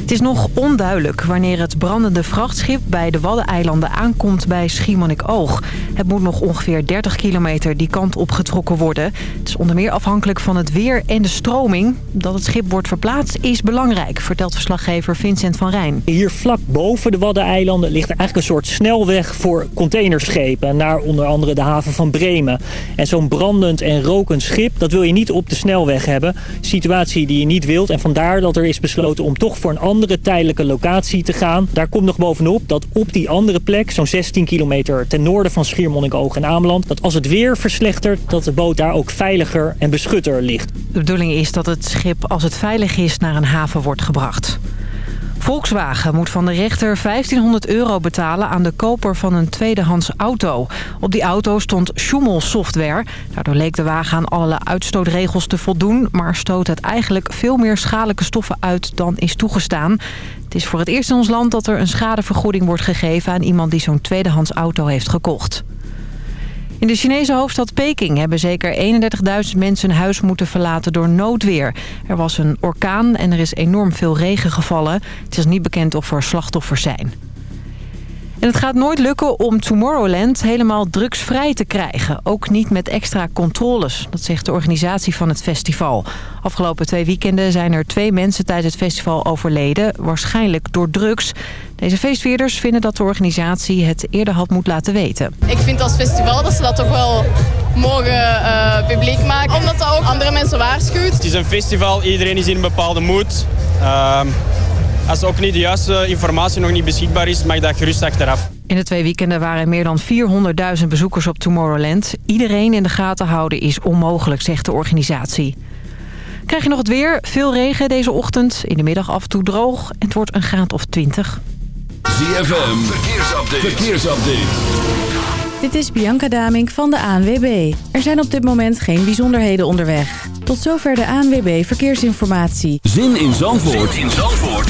Het is nog onduidelijk wanneer het brandende vrachtschip bij de Waddeneilanden aankomt bij Schiermonnikoog. Het moet nog ongeveer 30 kilometer die kant opgetrokken worden. Het is onder meer afhankelijk van het weer en de stroming. Dat het schip wordt verplaatst is belangrijk, vertelt verslaggever Vincent van Rijn. Hier vlak boven de Waddeneilanden ligt eigenlijk een soort snelweg voor containerschepen... naar onder andere de haven van Bremen. En zo'n brandend en rokend schip, dat wil je niet op de snelweg hebben. Situatie die je niet wilt. En vandaar dat er is besloten om toch voor een andere tijdelijke locatie te gaan. Daar komt nog bovenop dat op die andere plek, zo'n 16 kilometer ten noorden van Schiermonnikoog en Ameland... dat als het weer verslechtert, dat de boot daar ook veiliger en beschutter ligt. De bedoeling is dat het schip, als het veilig is, naar een haven wordt gebracht. Volkswagen moet van de rechter 1500 euro betalen aan de koper van een tweedehands auto. Op die auto stond Schumel-software. Daardoor leek de wagen aan allerlei uitstootregels te voldoen... maar stoot het eigenlijk veel meer schadelijke stoffen uit dan is toegestaan. Het is voor het eerst in ons land dat er een schadevergoeding wordt gegeven... aan iemand die zo'n tweedehands auto heeft gekocht. In de Chinese hoofdstad Peking hebben zeker 31.000 mensen hun huis moeten verlaten door noodweer. Er was een orkaan en er is enorm veel regen gevallen. Het is niet bekend of er slachtoffers zijn. En het gaat nooit lukken om Tomorrowland helemaal drugsvrij te krijgen. Ook niet met extra controles, dat zegt de organisatie van het festival. Afgelopen twee weekenden zijn er twee mensen tijdens het festival overleden. Waarschijnlijk door drugs. Deze feestvierders vinden dat de organisatie het eerder had moeten laten weten. Ik vind als festival dat ze dat toch wel mogen uh, publiek maken. Omdat dat ook andere mensen waarschuwt. Het is een festival, iedereen is in een bepaalde moed. Uh, als ook niet de juiste informatie nog niet beschikbaar is, mag dat gerust achteraf. In de twee weekenden waren er meer dan 400.000 bezoekers op Tomorrowland. Iedereen in de gaten houden is onmogelijk, zegt de organisatie. Krijg je nog het weer? Veel regen deze ochtend. In de middag af en toe droog. En het wordt een graad of 20. ZFM, verkeersupdate. verkeersupdate. Dit is Bianca Damink van de ANWB. Er zijn op dit moment geen bijzonderheden onderweg. Tot zover de ANWB Verkeersinformatie. Zin in Zandvoort, zin in Zandvoort.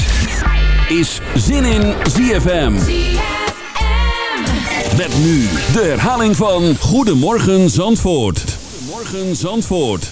is Zin in ZFM. Met nu de herhaling van Goedemorgen Zandvoort. Goedemorgen Zandvoort.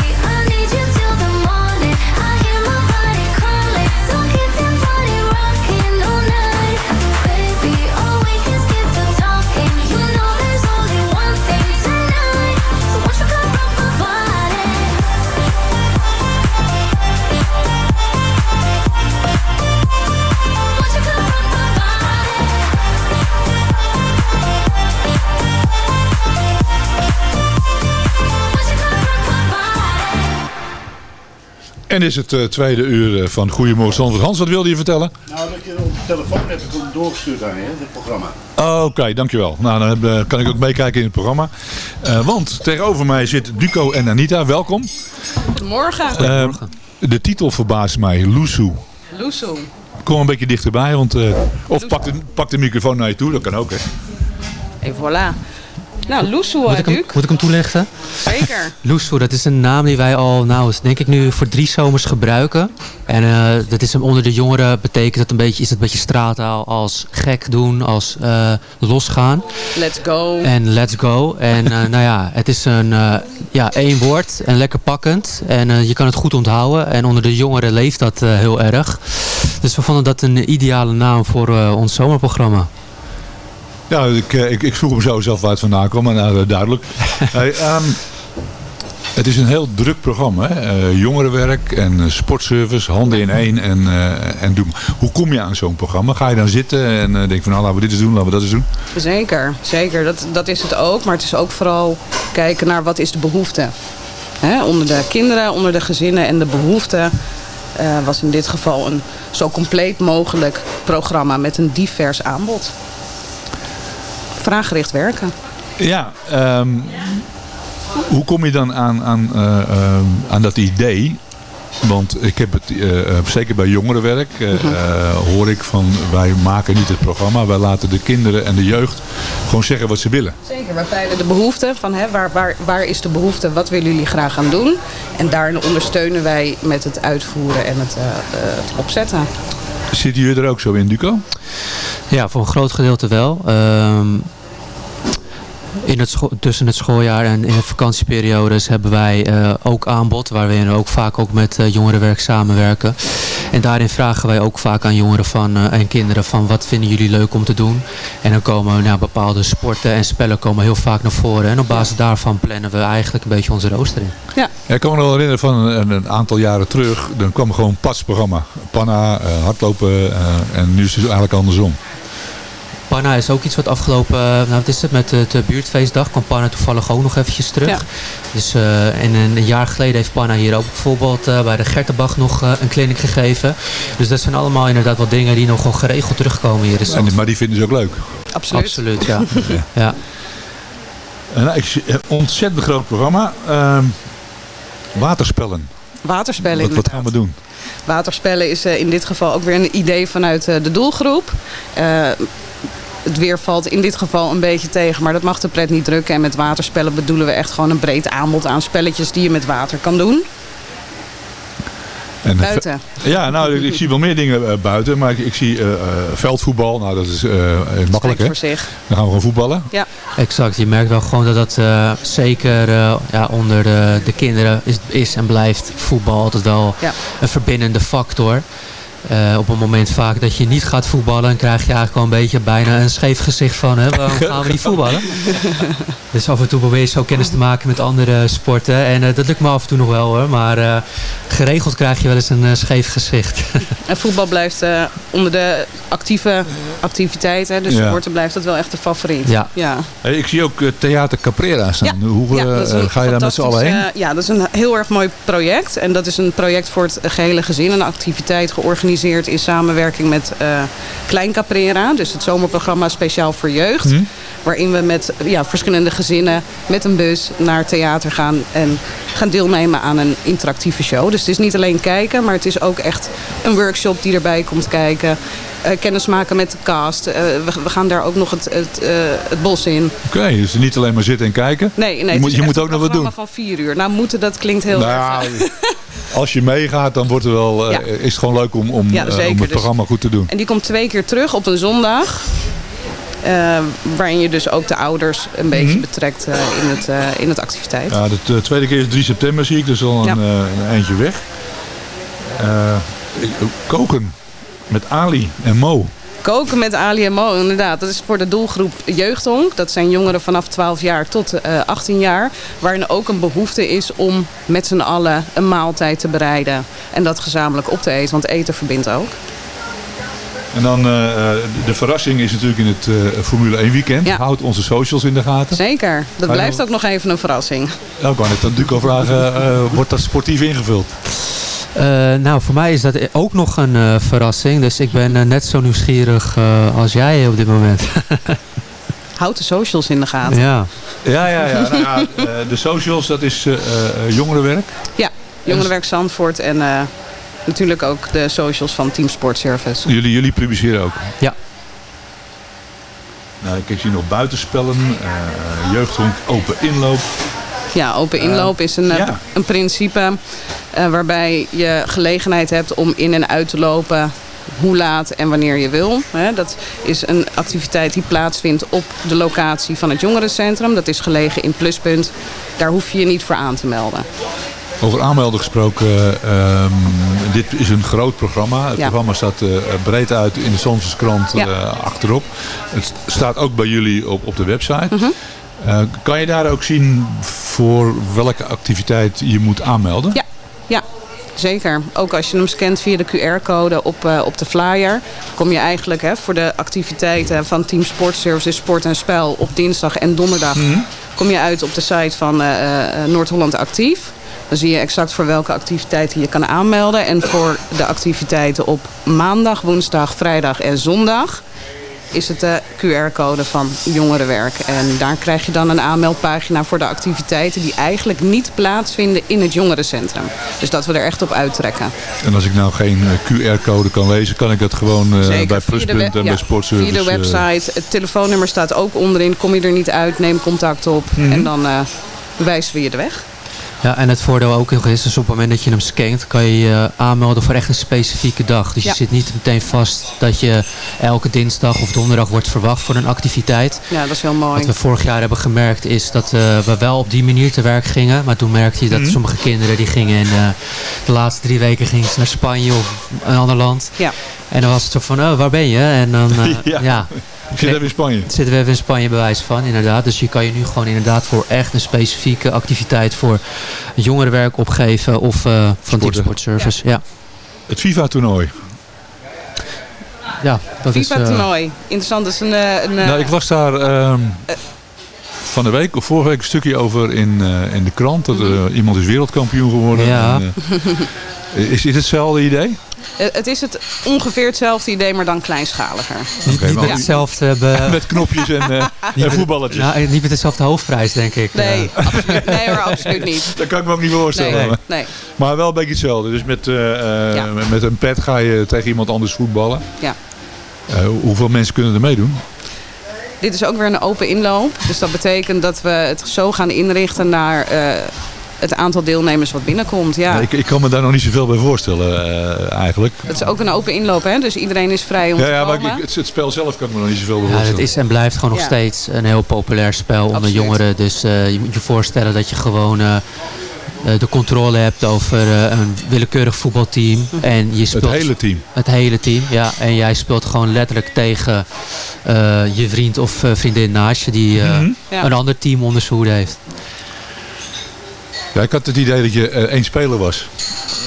En is het eh, tweede uur eh, van Goedemorgen Zandvoort. Hans, wat wilde je vertellen? Nou, dat je op de telefoon ook doorgestuurd aan je, dit programma. Oké, dankjewel. Nou, dan heb, eh, kan ik ook meekijken in het programma. Eh, want tegenover mij zit Duco en Anita. Welkom. Goedemorgen. Eh, De titel verbaast mij, Lusu. Lusu. Kom een beetje dichterbij, want, eh, of pak de, pak de microfoon naar je toe, dat kan ook hè. En voilà. Nou, Lusu, Moet ik, hem, moet ik hem toelichten? Zeker. Loesoe, dat is een naam die wij al, nou, denk ik nu voor drie zomers gebruiken. En eh, dat is hem onder de jongeren betekent het een beetje, is het een beetje straattaal als gek doen, als eh, losgaan. Let's go. En let's go. En eh, nou ja, het is een, ja, één woord en lekker pakkend. En je kan het goed onthouden. En onder de jongeren leeft dat heel erg. Dus we vonden dat een ideale naam voor ons zomerprogramma. Ja, ik, eh, ik, ik vroeg hem zo zelf waar het vandaan kwam, maar nou, eh, duidelijk. Hey, ehm, het is een heel druk programma. Hè? Eh, jongerenwerk en sportservice, handen in één en, eh, en doen. Hoe kom je aan zo'n programma? Ga je dan zitten en eh, denk van nou laten we dit eens doen, laten we dat eens doen? Zeker, zeker. Dat, dat is het ook. Maar het is ook vooral kijken naar wat is de behoefte. Hè, onder de kinderen, onder de gezinnen en de behoefte eh, was in dit geval een zo compleet mogelijk programma met een divers aanbod. Vraaggericht werken. Ja, ehm, hoe kom je dan aan, aan, eh, ehm, aan dat idee? Want ik heb het, eh, eh, zeker bij jongerenwerk, eh, Mhm. hoor ik van wij maken niet het programma. Wij laten de kinderen en de jeugd gewoon zeggen wat ze willen. Zeker, wij peilen de behoefte van hè, waar, waar, waar is de behoefte, wat willen jullie graag gaan doen. En daarin ondersteunen wij met het uitvoeren en het, het opzetten. Zitten jullie er ook zo in, Duco? Ja, voor een groot gedeelte wel. Ehm, in het tussen het schooljaar en in de vakantieperiodes hebben wij eh, ook aanbod, waar we ook vaak ook met eh, jongerenwerk samenwerken. En daarin vragen wij ook vaak aan jongeren van, eh, en kinderen van wat vinden jullie leuk om te doen. En dan komen nou, bepaalde sporten en spellen komen heel vaak naar voren. En op basis daarvan plannen we eigenlijk een beetje onze rooster in. Ja. Ja, ik kan me nog wel herinneren van een, een aantal jaren terug. Dan kwam gewoon een pasprogramma. Panna, eh, hardlopen eh, en nu is het eigenlijk andersom. Panna is ook iets wat afgelopen, eh, nou wat is het, met de, de buurtfeestdag kwam Panna toevallig ook nog eventjes terug. Ja. Dus, eh, en een, jaar geleden heeft Panna hier ook bijvoorbeeld eh, bij de Gertenbach nog eh, een clinic gegeven. Dus dat zijn allemaal inderdaad wel dingen die nog gewoon geregeld terugkomen hier. Dus En, maar die vinden ze ook leuk. Absoluut. Absoluut, ja. ja. En, nou, ik zie een ontzettend groot programma. Ehm, waterspellen. Waterspellen Wat, wat gaan we doen? Waterspellen is eh, in dit geval ook weer een idee vanuit eh, de doelgroep. Eh, het weer valt in dit geval een beetje tegen, maar dat mag de pret niet drukken. En met waterspellen bedoelen we echt gewoon een breed aanbod aan spelletjes die je met water kan doen. En, Buiten. Ja, nou, ik, ik zie wel meer dingen eh, buiten. Maar ik, ik zie eh, eh, veldvoetbal. Nou, dat is eh, makkelijk hè. voor zich. Dan gaan we gewoon voetballen. Ja. Exact, je merkt wel gewoon dat dat eh, zeker eh, ja, onder de, de kinderen is, is en blijft voetbal altijd wel Ja. een verbindende factor. Eh, op het moment vaak dat je niet gaat voetballen, dan krijg je eigenlijk wel een beetje bijna een scheef gezicht van, hè, waarom gaan we niet voetballen? dus af en toe probeer je zo kennis te maken met andere sporten. En eh, dat lukt me af en toe nog wel hoor, maar eh, geregeld krijg je wel eens een scheef gezicht. En voetbal blijft eh, onder de actieve activiteiten, dus Ja. sporten blijft dat wel echt de favoriet. Ja. ja. Hey, ik zie ook Theater Caprera staan. Hoe Ja, een ga je daar met z'n allen heen? ja, dat is een heel erg mooi project. En dat is een project voor het gehele gezin. Een activiteit georganiseerd in samenwerking met eh Klein Caprera. Dus het zomerprogramma speciaal voor jeugd. Hm? Waarin we met ja, verschillende gezinnen met een bus naar theater gaan. En gaan deelnemen aan een interactieve show. Dus het is niet alleen kijken, maar het is ook echt een workshop die erbij komt kijken. Eh kennis maken met de cast. Eh, we, we gaan daar ook nog het, het, eh, het bos in. Oké, dus niet alleen maar zitten en kijken. Nee, nee je moet, je ook nog wat doen. programma van vier uur. Nou, moeten, dat klinkt heel Nou, erg... Als je meegaat, dan wordt het wel, Ja. is het gewoon leuk om, om, Ja, om het Dus- programma goed te doen. En die komt twee keer terug op een zondag. Waarin je dus ook de ouders een beetje betrekt eh, in, het, eh, in het activiteit. Ja, de tweede keer is 3 september, zie ik, dus al een, Ja. een eindje weg. Koken met Ali en Mo. Koken met Ali en Mo, inderdaad. Dat is voor de doelgroep jeugdhonk. Dat zijn jongeren vanaf 12 jaar tot eh 18 jaar. Waarin ook een behoefte is om met z'n allen een maaltijd te bereiden. En dat gezamenlijk op te eten, want eten verbindt ook. En dan eh, eh, de verrassing is natuurlijk in het Formule 1 weekend. Ja. Houd onze socials in de gaten. Zeker, dat blijft ook nog even een verrassing. Nou, ik wou net aan Duco vragen, wordt dat sportief ingevuld? Eh, nou, voor mij is dat ook nog een eh, verrassing. Dus ik ben eh, net zo nieuwsgierig eh, als jij op dit moment. Houd de socials in de gaten. ja. Ja, ja, ja. Nou ja, eh, de socials, dat is jongerenwerk. Ja, Jongerenwerk Zandvoort en eh, natuurlijk ook de socials van Team Sport Service. Jullie, jullie publiceren ook? Ja. Nou, ik zie nog buitenspellen, uh, jeugdhonk, open inloop. Ja, open inloop is een, ja. een principe uh, waarbij je gelegenheid hebt om in en uit te lopen hoe laat en wanneer je wil. Dat is een activiteit die plaatsvindt op de locatie van het jongerencentrum. Dat is gelegen in Pluspunt. Daar hoef je je niet voor aan te melden. Over aanmelden gesproken, um, dit is een groot programma. Het ja. programma staat uh, breed uit in de ja. uh, achterop. Het staat ook bij jullie op, op de website. Mm -hmm. Uh, kan je daar ook zien voor welke activiteit je moet aanmelden? Ja, ja. Zeker. Ook als je hem scant via de QR-code op, uh, op de flyer... kom je eigenlijk hè, voor de activiteiten van Team Sport Services Sport en Spel... op dinsdag en donderdag mm -hmm. kom je uit op de site van uh, Noord-Holland Actief. Dan zie je exact voor welke activiteiten je kan aanmelden. En voor de activiteiten op maandag, woensdag, vrijdag en zondag is het de QR-code van jongerenwerk. En daar krijg je dan een aanmeldpagina voor de activiteiten... die eigenlijk niet plaatsvinden in het jongerencentrum. Dus dat we er echt op uittrekken. En als ik nou geen QR-code kan lezen... kan ik dat gewoon uh, bij Pluspunt en ja, bij Sportservice... Via de website. Het telefoonnummer staat ook onderin. Kom je er niet uit, neem contact op. Mm -hmm. En dan uh, wijzen we je de weg. Ja, en het voordeel ook nog is, dus op het moment dat je hem scant, kan je je aanmelden voor echt een specifieke dag. Dus ja. je zit niet meteen vast dat je elke dinsdag of donderdag wordt verwacht voor een activiteit. Ja, dat is heel mooi. Wat we vorig jaar hebben gemerkt is dat uh, we wel op die manier te werk gingen. Maar toen merkte je dat Mhm. mm -hmm. sommige kinderen die gingen in uh, de laatste drie weken gingen ze naar Spanje of een ander land. Ja. En dan was het zo van, oh, waar ben je? En dan, uh, ja. ja. Ik zit even in Spanje. Zitten we even in Spanje bewijs van, inderdaad. Dus je kan je nu gewoon inderdaad voor echt een specifieke activiteit voor jongerenwerk opgeven of uh, van Team Sport Service. Ja. ja. Het FIFA-toernooi. Ja, dat is... FIFA-toernooi. Uh, Interessant, dat is een... eh, een nou, ik las daar um, van de week of vorige week een stukje over in, uh, in de krant. Dat -hmm. iemand is wereldkampioen geworden. Ja. En, is dit hetzelfde idee? Het is het ongeveer hetzelfde idee, maar dan kleinschaliger. Niet, niet met ja. hetzelfde... Be... met knopjes en, uh, en voetballetjes. Nou, niet met dezelfde hoofdprijs, denk ik. Nee, uh. absoluut, nee hoor, absoluut niet. Dat kan ik me ook niet voorstellen. Nee, maar. nee. maar wel een beetje hetzelfde. Dus met, uh, ja. met een pet ga je tegen iemand anders voetballen. Ja. hoeveel mensen kunnen er meedoen? Dit is ook weer een open inloop. Dus dat betekent dat we het zo gaan inrichten naar het aantal deelnemers wat binnenkomt. Ja. Ik, ik kan me daar nog niet zoveel bij voorstellen uh, eigenlijk. Het is ook een open inloop, hè? dus iedereen is vrij om ja, te ja, komen. maar ik, het, het, spel zelf kan ik me nog niet zoveel bij ja, voorstellen. Het is en blijft gewoon nog Ja. steeds een heel populair spel onder Absoluut. jongeren. Dus eh, je moet je voorstellen dat je gewoon eh, eh, de controle hebt over eh, een willekeurig voetbalteam. En je speelt Het hele team. Het hele team, ja. En jij speelt gewoon letterlijk tegen eh, je vriend of eh, vriendin naast je die eh, Mhm. Ja. een ander team onder zijn hoede heeft. Ja, ik had het idee dat je eh, één speler was.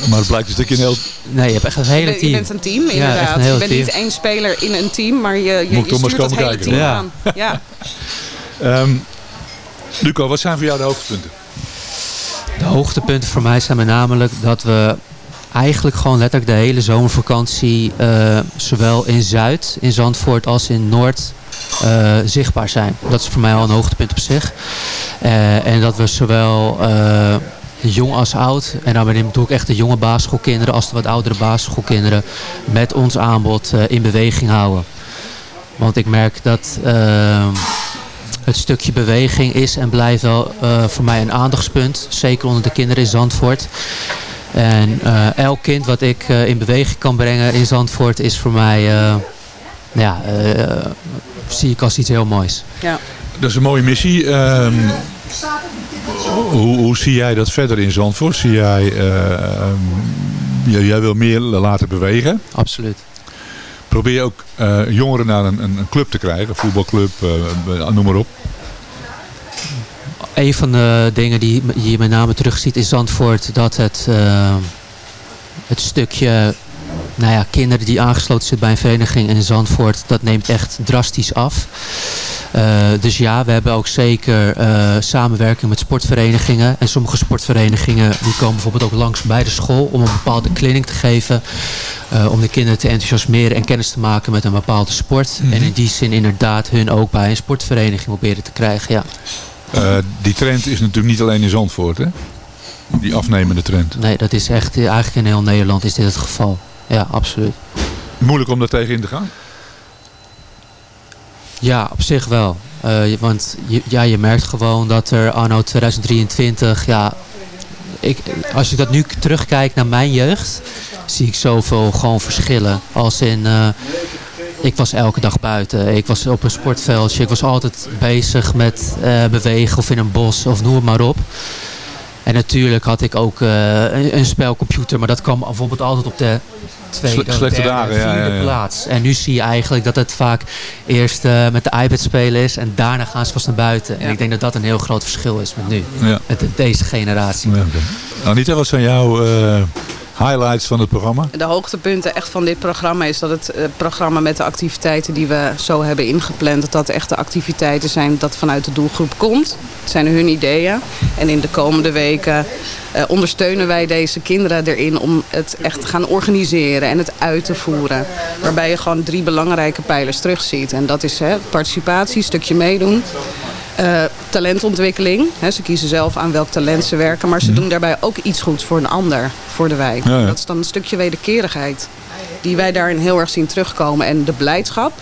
Maar het blijkt dus dat je een heel... Nee, je hebt echt een Je hele bent- team. Je bent een team, Ja, echt inderdaad. een je bent team. niet één speler in een team, maar je, je, Moet je stuurt dat komen hele kijken. team Ja. aan. Ja. Ehm, Luco, wat zijn voor jou de hoogtepunten? De hoogtepunten voor mij zijn met namelijk dat we eigenlijk gewoon letterlijk de hele zomervakantie eh, zowel in Zuid, in Zandvoort als in Noord eh, zichtbaar zijn. Dat is voor mij al een hoogtepunt op zich. Eh, en dat we zowel eh, jong als oud, en dan bedoel ik echt de jonge basisschoolkinderen als de wat oudere basisschoolkinderen met ons aanbod in beweging houden. Want ik merk dat het stukje beweging is en blijft wel voor mij een aandachtspunt. Zeker onder de kinderen in Zandvoort. En elk kind wat ik in beweging kan brengen in Zandvoort is voor mij, ja, eh, zie ik als iets heel moois. Ja. Dat is een mooie missie. Ehm, hoe, hoe zie jij dat verder in Zandvoort? Zie jij... eh, ehm, jij, wil meer laten bewegen. Absoluut. Probeer je ook eh, jongeren naar een, een, club te krijgen. Een voetbalclub, eh, noem maar op. Een van de dingen die je met name terugziet in Zandvoort, dat het, het stukje nou ja, kinderen die aangesloten zitten bij een vereniging in Zandvoort, dat neemt echt drastisch af. Eh, dus ja, we hebben ook zeker eh, samenwerking met sportverenigingen. En sommige sportverenigingen die komen bijvoorbeeld ook langs bij de school om een bepaalde clinic te geven. eh, om de kinderen te enthousiasmeren en kennis te maken met een bepaalde sport. Mhm. En in die zin inderdaad hun ook bij een sportvereniging proberen te krijgen. Ja. Eh, die trend is natuurlijk niet alleen in Zandvoort. Hè? die afnemende trend. Nee, dat is echt, eigenlijk in heel Nederland is dit het geval. Ja, absoluut. Moeilijk om daar tegen in te gaan? Ja, op zich wel. Eh, want je, ja, je merkt gewoon dat er anno 2023, ja, ik, als ik dat nu terugkijk naar mijn jeugd, zie ik zoveel gewoon verschillen. Als in, eh, ik was elke dag buiten, ik was op een sportveldje, ik was altijd bezig met eh, bewegen of in een bos of noem het maar op. En natuurlijk had ik ook een, een spelcomputer, maar dat kwam bijvoorbeeld altijd op de tweede, Sle- slechte derde, dagen, ja, vierde ja, ja. plaats. En nu zie je eigenlijk dat het vaak eerst eh, met de iPad spelen is en daarna gaan ze pas naar buiten. En ik denk dat dat een heel groot verschil is met nu, Ja. met de- deze generatie. Anita, wat zijn jouw eh, highlights van het programma? De hoogtepunten echt van dit programma is dat het eh, programma met de activiteiten die we zo hebben ingepland, dat dat echt de activiteiten zijn dat vanuit de doelgroep komt. Het zijn hun ideeën. En in de komende weken eh, ondersteunen wij deze kinderen erin om het echt te gaan organiseren en het uit te voeren. Waarbij je gewoon drie belangrijke pijlers terugziet. En dat is hè, participatie, stukje meedoen. Eh, talentontwikkeling. Ze kiezen zelf aan welk talent ze werken. Maar ze doen daarbij ook iets goeds voor een ander, voor de wijk. Ja, ja. Dat is dan een stukje wederkerigheid. Die wij daarin heel erg zien terugkomen. En de blijdschap,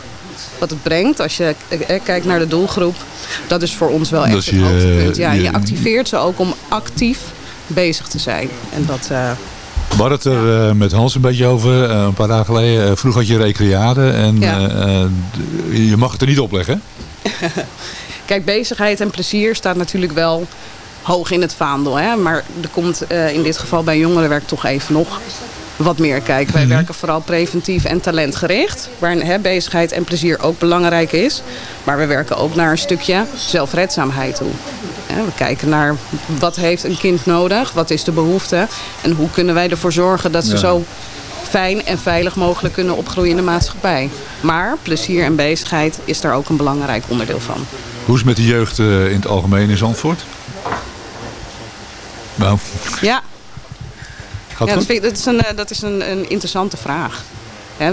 wat het brengt als je eh, kijkt naar de doelgroep. Dat is voor ons wel echt is het je- hoogtepunt. Ja, je- je activeert ze ook om actief bezig te zijn. En dat... eh, We hadden het er eh, met Hans een beetje over, eh, een paar dagen geleden. Eh, vroeger had je recreade en Ja. eh, eh, je mag het er niet opleggen. Kijk, bezigheid en plezier staat natuurlijk wel hoog in het vaandel. Hè? Maar er komt eh, in dit geval bij jongerenwerk toch even nog wat meer kijken. Wij werken vooral preventief en talentgericht. Waar hè, bezigheid en plezier ook belangrijk is. Maar we werken ook naar een stukje zelfredzaamheid toe. We kijken naar wat heeft een kind nodig, wat is de behoefte en hoe kunnen wij ervoor zorgen dat ze Ja. zo fijn en veilig mogelijk kunnen opgroeien in de maatschappij. Maar plezier en bezigheid is daar ook een belangrijk onderdeel van. Hoe is het met de jeugd eh, in het algemeen in Zandvoort? Nou, Ja, gaat ja dat, ik, is, een, eh, dat is een, een interessante vraag.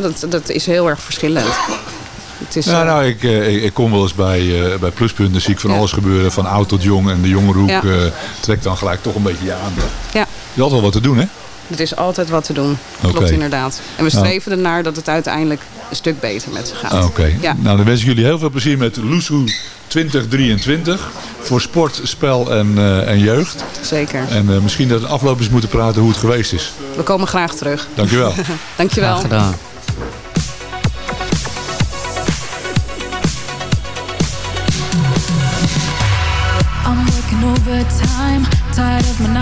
Dat, dat is heel erg verschillend. Het is, eh, nou, ik, eh, ik, ik kom wel eens bij, eh, bij Pluspunten, zie ik van Ja. alles gebeuren, van oud tot jong. En de jonge roep Ja. trekt dan gelijk toch een beetje je aandacht. ja, is altijd wel wat te doen, hè? Er is altijd wat te doen. Klopt Oké. inderdaad. En we Nou. streven ernaar dat het uiteindelijk een stuk beter met ze gaat. Ah, Oké. Ja. Nou, dan wens ik jullie heel veel plezier met Loesoe 2023. Voor sport, spel en, eh, en jeugd. Zeker. En eh, misschien dat de afloop eens moeten praten hoe het geweest is. We komen graag terug. Dankjewel. Dankjewel. Graag gedaan.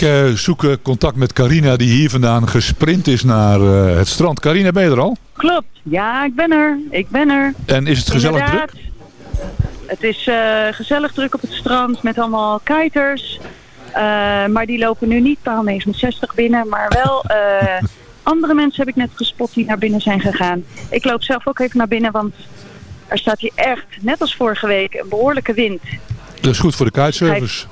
Ik eh, zoek eh, contact met Carina die hier vandaan gesprint is naar eh, het strand. Carina, ben je er al? Klopt, ja, ik ben er. Ik ben er. En is het gezellig Inderdaad. druk? Het is gezellig druk op het strand met allemaal kiters. Maar die lopen nu niet paal 69 binnen, maar wel andere mensen heb ik net gespot die naar binnen zijn gegaan. Ik loop zelf ook even naar binnen, want er staat hier echt, net als vorige week, een behoorlijke wind. Dat is goed voor de kitesurfers.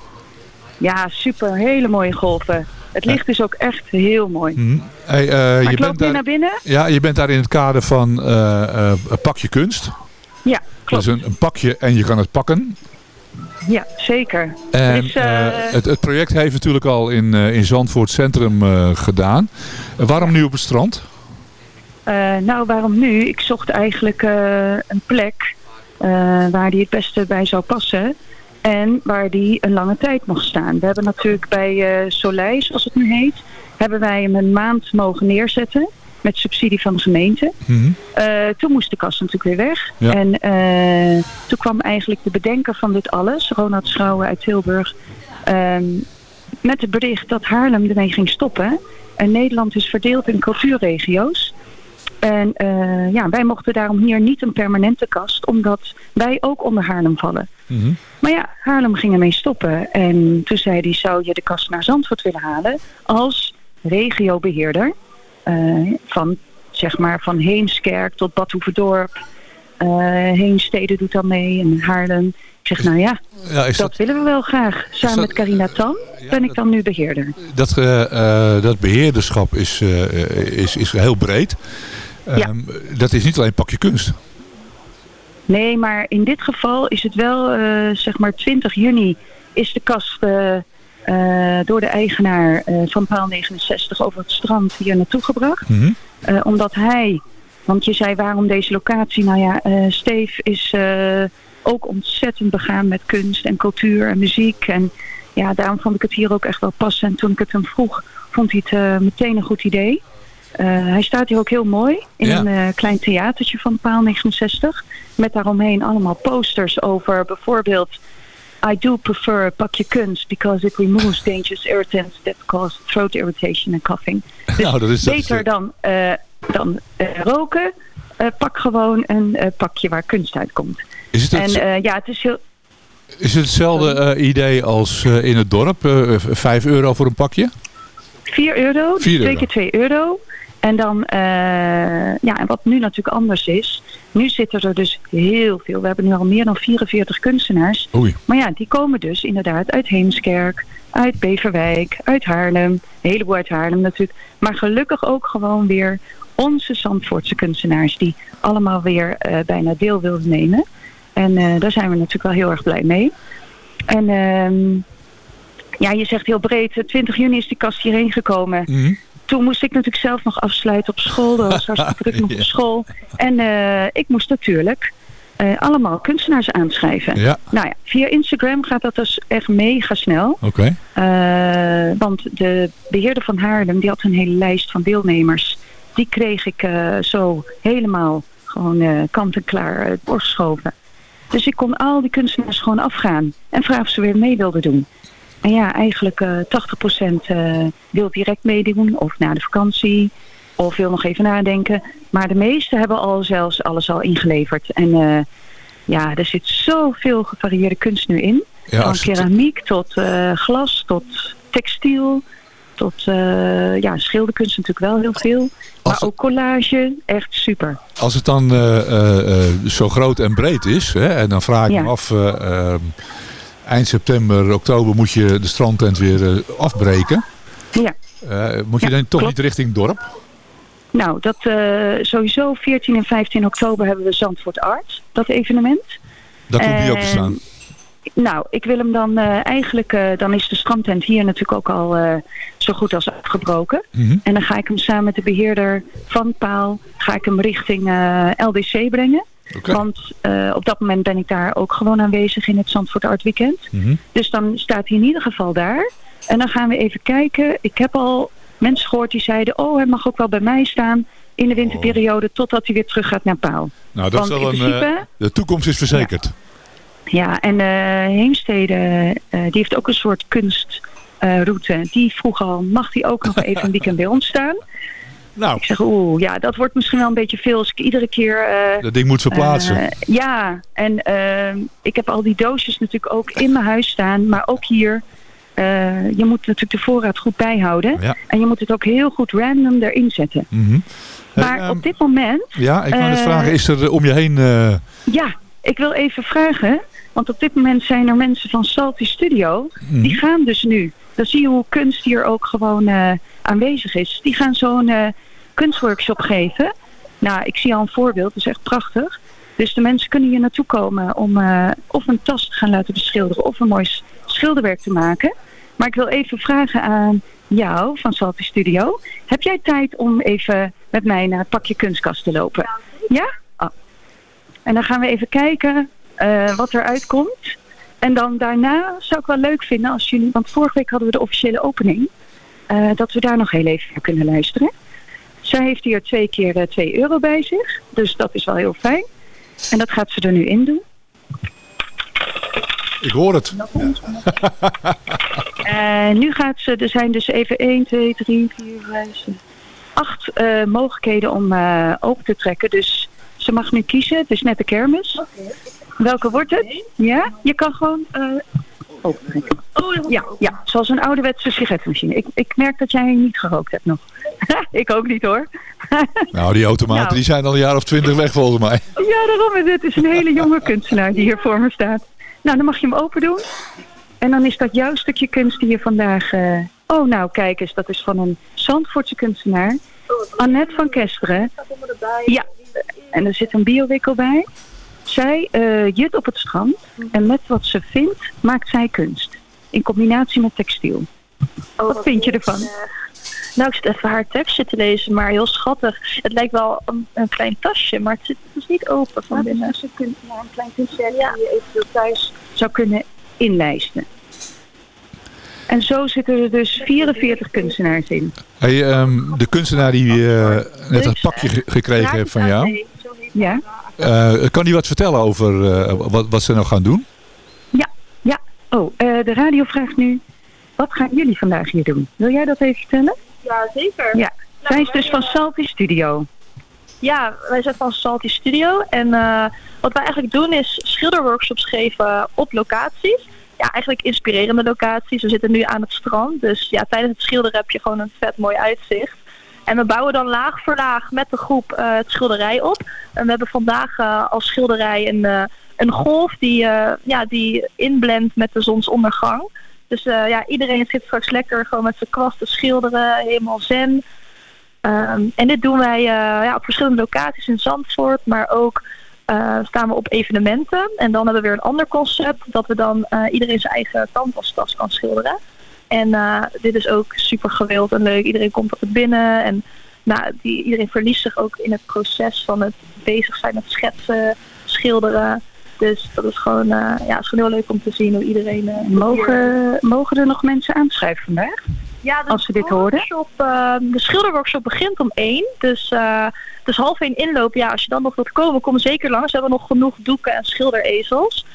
Ja, super, hele mooie golven. Het licht is ook echt heel mooi. Mhm. Hey, Maar je ik bent daar, naar binnen. Ja, je bent daar in het kader van eh, eh, een pakje kunst. Ja, klopt. Dat is een, een pakje en je kan het pakken. Ja, zeker. En Dus, het, het project heeft natuurlijk al in, in Zandvoort Centrum gedaan. Waarom nu op het strand? Nou, waarom nu? Ik zocht eigenlijk een plek waar die het beste bij zou passen. En waar die een lange tijd mag staan. We hebben natuurlijk bij eh Soleil, zoals het nu heet, hebben wij hem een maand mogen neerzetten. Met subsidie van de gemeente. Eh, toen moest de kast natuurlijk weer weg. Ja. En eh, toen kwam eigenlijk de bedenker van dit alles, Ronald Schouwen uit Tilburg, ehm, met het bericht dat Haarlem ermee ging stoppen. En Nederland is verdeeld in cultuurregio's. En eh, ja, wij mochten daarom hier niet een permanente kast, omdat wij ook onder Haarlem vallen. Maar ja, Haarlem ging ermee stoppen. En toen zei hij, zou je de kast naar Zandvoort willen halen als regiobeheerder eh, van, zeg maar, van Heemskerk tot Bad Hoeverdorp. Eh Heemstede doet dan mee en Haarlem. Ik zeg, nou ja, dat, willen we wel graag. Samen dat- met Carina Tan ben ik dan nu beheerder. Dat, dat beheerderschap is, is, is heel breed. Ehm, Dat is niet alleen een pakje kunst. Nee, maar in dit geval is het wel, eh, zeg maar 20 juni is de kast eh, eh, door de eigenaar van paal 69 over het strand hier naartoe gebracht. Eh, omdat hij, want je zei waarom deze locatie? Nou ja, Steve is ook ontzettend begaan met kunst en cultuur en muziek. En ja, daarom vond ik het hier ook echt wel passen. En toen ik het hem vroeg, vond hij het meteen een goed idee. Eh, hij staat hier ook heel mooi in Ja. een eh, klein theatertje van paal 69. Met daaromheen allemaal posters over bijvoorbeeld... I do prefer a pakje kunst because it removes dangerous irritants that cause throat irritation and coughing. Dus Nou, dat is- beter dan, eh, dan roken. pak gewoon een pakje waar kunst uitkomt. Is het en het- ja, het is heel... Is het hetzelfde idee als in het dorp? vijf euro voor een pakje? 4 euro, dus 4 twee keer 2 euro. En dan, eh, ja, en wat nu natuurlijk anders is, nu zitten er dus heel veel. We hebben nu al meer dan 44 kunstenaars. Oei. Maar ja, die komen dus inderdaad uit Heemskerk, uit Beverwijk, uit Haarlem. Een heleboel uit Haarlem natuurlijk. Maar gelukkig ook gewoon weer onze Zandvoortse kunstenaars die allemaal weer eh, bijna deel wilden nemen. En eh, daar zijn we natuurlijk wel heel erg blij mee. En ehm, ja, je zegt heel breed, eh, 20 juni is die kast hierheen gekomen. Toen moest ik natuurlijk zelf nog afsluiten op school. Dat was hartstikke druk nog op school. En eh, ik moest natuurlijk eh, allemaal kunstenaars aanschrijven. Ja. Nou ja, via Instagram gaat dat dus echt mega snel. Oké. Eh, want de beheerder van Haarlem, die had een hele lijst van deelnemers. Die kreeg ik zo helemaal gewoon kant en klaar uh, doorgeschoven. Dus ik kon al die kunstenaars gewoon afgaan. En vragen of ze weer mee wilden doen. En ja, eigenlijk eh 80% eh, wil direct meedoen. Of na de vakantie. Of wil nog even nadenken. Maar de meesten hebben al zelfs alles al ingeleverd. En eh, Ja, er zit zoveel gevarieerde kunst nu in. Ja, Van keramiek tot eh, glas, tot textiel, tot eh, ja, schilderkunst natuurlijk wel heel veel. Maar ook collage, echt super. Als het dan eh, eh, eh, zo groot en breed is, hè, en dan vraag ik Ja. me af, eh, ehm, eind september, oktober moet je de strandtent weer eh, afbreken. Ja. Eh, moet je Ja, dan toch klopt. niet richting dorp? Nou, dat eh, sowieso 14 en 15 oktober hebben we Zandvoort Art, dat evenement. Daar komt die ook te staan. Nou, ik wil hem dan eigenlijk, dan is de strandtent hier natuurlijk ook al zo goed als afgebroken. Mhm. En dan ga ik hem samen met de beheerder van Paal, ga ik hem richting LDC brengen. Want eh, op dat moment ben ik daar ook gewoon aanwezig in het Zandvoort Art Weekend. Mhm. Dus dan staat hij in ieder geval daar. En dan gaan we even kijken. Ik heb al mensen gehoord die zeiden... oh, hij mag ook wel bij mij staan in de winterperiode... totdat hij weer terug gaat naar Paal. Nou, dat is Want wel in een, principe- eh, de toekomst is verzekerd. Ja, en eh Heemstede, die heeft ook een soort kunstroute. die vroeg al, mag die ook nog even een weekend bij ons staan? Nou. Ik zeg, oeh, ja, dat wordt misschien wel een beetje veel als ik iedere keer... eh, Dat ding moet verplaatsen. eh, ja, en ehm, ik heb al die doosjes natuurlijk ook in mijn huis staan, maar ook hier. eh, je moet natuurlijk de voorraad goed bijhouden. Ja. En je moet het ook heel goed random erin zetten. Mhm. Maar ehm, op dit moment... Ja, ik wou net eh, vragen, is er eh, om je heen... eh, Ja, ik wil even vragen. Want op dit moment zijn er mensen van Salty Studio. Mhm. Die gaan dus nu. Dan zie je hoe kunst hier ook gewoon eh, aanwezig is. Die gaan zo'n eh, kunstworkshop geven. Nou, ik zie al een voorbeeld. Dat is echt prachtig. Dus de mensen kunnen hier naartoe komen om eh, of een tas te gaan laten beschilderen. Of een mooi schilderwerk te maken. Maar ik wil even vragen aan jou van Salty Studio. Heb jij tijd om even met mij naar het pakje kunstkast te lopen? Ja? Oh. En dan gaan we even kijken eh, wat eruit komt. En dan daarna zou ik wel leuk vinden als jullie... Want vorige week hadden we de officiële opening. eh, dat we daar nog heel even naar kunnen luisteren. Zij heeft hier twee keer eh, 2 euro bij zich. Dus dat is wel heel fijn. En dat gaat ze er nu in doen. ik hoor het. En nu gaat ze... Er zijn dus even 1, 2, 3, 4, 5, 6, 8 eh, mogelijkheden om eh, open te trekken. Dus ze mag nu kiezen. Het is net de kermis. Welke wordt het? Ja? Je kan gewoon... eh open trekken. Ja, ja, zoals een ouderwetse sigarettenmachine. Ik, ik merk dat jij niet gerookt hebt nog. ik ook niet hoor. Nou, die automaten Nou. die zijn al een jaar of twintig weg volgens mij. Ja, daarom. Dit is een hele jonge kunstenaar die hier voor me staat. Nou, dan mag je hem open doen. En dan is dat jouw stukje kunst die je vandaag... eh, Oh, nou, kijk eens. Dat is van een Zandvoortse kunstenaar. Annette van Kesteren. Ja, en er zit een biowikkel bij. Zij eh, jut op het strand. En met wat ze vindt, maakt zij kunst. In combinatie met textiel. wat vind je ervan? Nou, ik zit even haar tekstje te lezen, maar heel schattig. Het lijkt wel een, een klein tasje, maar het, zit, het is niet open van binnen. Dus een, kun- ja, een klein kunstwerk die je eventueel thuis zou kunnen inlijsten. En zo zitten er dus 44 kunstenaars in. Hey, ehm, de kunstenaar die eh, net een pakje ge- gekregen heeft van jou. Ja? eh, kan die wat vertellen over eh, wat, wat ze nou gaan doen? Ja, ja. Oh, eh, de radio vraagt nu, wat gaan jullie vandaag hier doen? Wil jij dat even vertellen? Ja, zeker. Ja, zij is dus van Salty Studio. Ja, wij zijn van Salty Studio. En eh, wat wij eigenlijk doen is schilderworkshops geven op locaties. Ja, eigenlijk inspirerende locaties. We zitten nu aan het strand. Dus ja, tijdens het schilderen heb je gewoon een vet mooi uitzicht. En we bouwen dan laag voor laag met de groep eh, het schilderij op. En we hebben vandaag eh, als schilderij een, eh, een golf die, eh, ja, die inblendt met de zonsondergang. Dus eh, ja, iedereen zit straks lekker gewoon met zijn kwast te schilderen, helemaal zen. Ehm, en dit doen wij eh, ja, op verschillende locaties in Zandvoort, maar ook eh, staan we op evenementen. En dan hebben we weer een ander concept, dat we dan iedereen zijn eigen canvastas kan schilderen. En dit is ook super gewild en leuk. Iedereen komt altijd binnen en nou, die, iedereen verliest zich ook in het proces van het bezig zijn met schetsen, schilderen. Dus dat is gewoon, eh, ja, het is gewoon heel leuk om te zien hoe iedereen... eh, Mogen, mogen er nog mensen aanschrijven vandaag? ja, de Als ze dit workshop, eh, de schilderworkshop begint om één. Dus het is half één inloop. Ja, als je dan nog wilt komen, kom zeker langs. We hebben nog genoeg doeken en schilderezels.